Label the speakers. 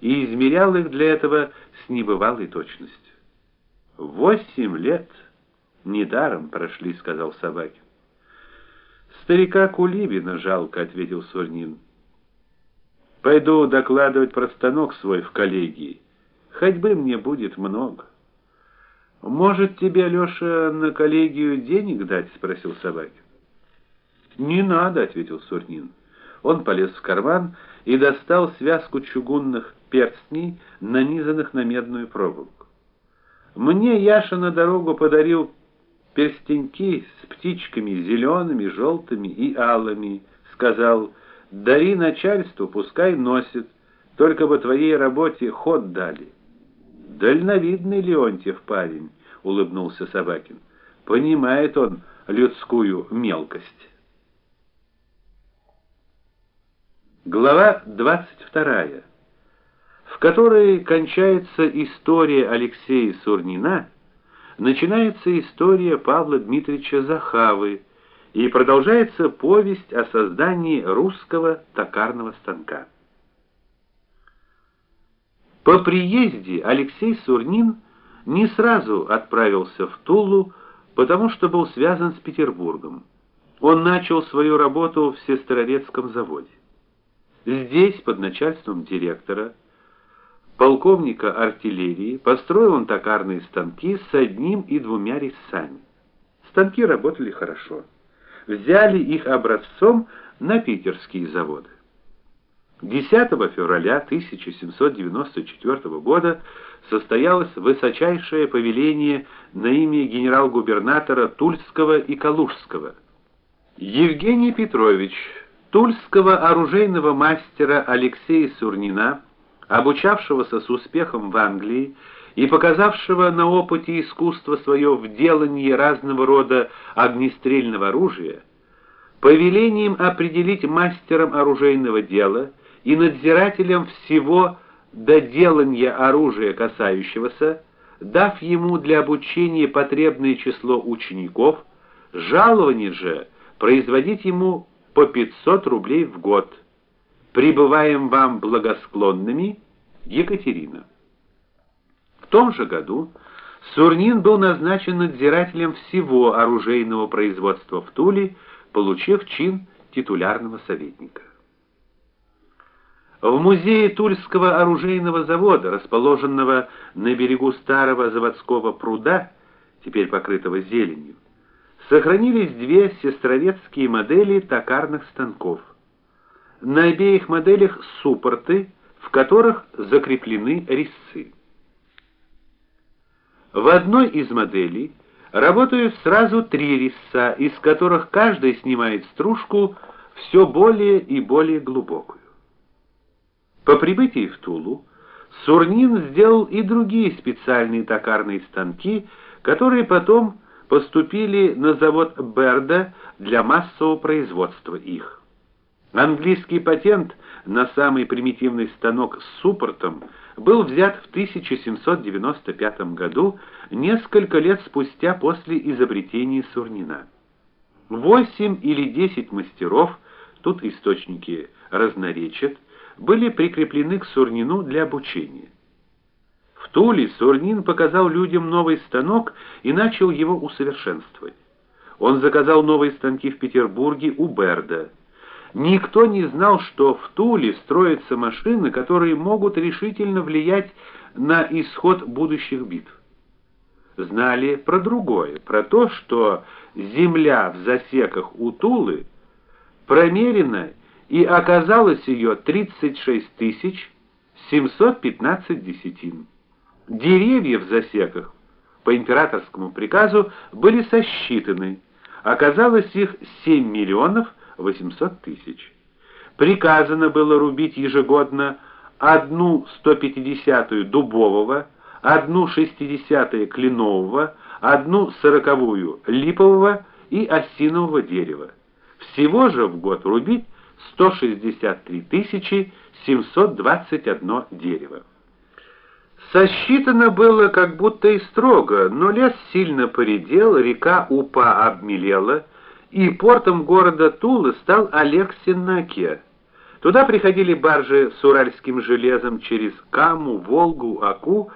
Speaker 1: и измерял их для этого с небывалой точностью. Восемь лет недаром прошли, сказал Собакин. Старика Кулибина жалко, ответил Сурнин. Пойду докладывать про станок свой в коллегии. Ходьбы мне будет много. Может, тебе, Лёша, на коллегию денег дать, спросил Собакин. Не надо, ответил Сурнин. Он полез в карман и достал связку чугунных перстней, нанизанных на медную проволоку. Мне Яша на дорогу подарил перстеньки с птичками зелеными, желтыми и алыми, сказал: "Дари начальству, пускай носит, только бы твоей работе ход дали". Дальновидный Леонтьев парень, улыбнулся Собакин. Понимает он людскую мелкость. Глава 22, в которой кончается история Алексея Сурнина начинается история Павла Дмитриевича Захавы и продолжается повесть о создании русского токарного станка. По приезде Алексей Сурнин не сразу отправился в Тулу, потому что был связан с Петербургом. Он начал свою работу в Сестрорецком заводе. Здесь под начальством директора полковника артиллерии, построил он токарные станки с одним и двумя резцами. Станки работали хорошо. Взяли их образцом на питерские заводы. 10 февраля 1794 года состоялось высочайшее повеление на имя генерал-губернатора Тульского и Калужского. Евгений Петрович тульского оружейного мастера Алексея Сурнина обучавшегося с успехом в Англии и показавшего на опыте искусство свое в делании разного рода огнестрельного оружия, повелением определить мастером оружейного дела и надзирателем всего доделания оружия касающегося, дав ему для обучения потребное число учеников, жалование же производить ему по 500 рублей в год. Прибываем вам благосклонными, Екатерина. В том же году Сурнин был назначен надзирателем всего оружейного производства в Туле, получив чин титулярного советника. В музее Тульского оружейного завода, расположенного на берегу старого заводского пруда, теперь покрытого зеленью, сохранились две сестрорецкие модели токарных станков. На обеих моделях суппорты, в которых закреплены резцы. В одной из моделей работают сразу три резца, из которых каждый снимает стружку все более и более глубокую. По прибытии в Тулу Сурнин сделал и другие специальные токарные станки, которые потом поступили на завод Берда для массового производства их. Английский патент на самый примитивный станок с суппортом был взят в 1795 году, несколько лет спустя после изобретения Сурнина. Восемь или десять мастеров, тут источники разноречат, были прикреплены к Сурнину для обучения. В Туле Сурнин показал людям новый станок и начал его усовершенствовать. Он заказал новые станки в Петербурге у Берда. Никто не знал, что в Туле строятся машины, которые могут решительно влиять на исход будущих битв. Знали про другое, про то, что земля в засеках у Тулы промерена и оказалось ее 36 715 десятин. Деревья в засеках по императорскому приказу были сосчитаны. Оказалось их 7 миллионов 800 тысяч. Приказано было рубить ежегодно одну 150-ю дубового, одну 60-ю кленового, одну 40-ю липового и осинового дерева. Всего же в год рубить 163 721 дерево. Сосчитано было как будто и строго, но лес сильно поредел, река Упа обмелела, и портом города Тулы стал Алексин-на-Оке. Туда приходили баржи с уральским железом через Каму, Волгу, Аку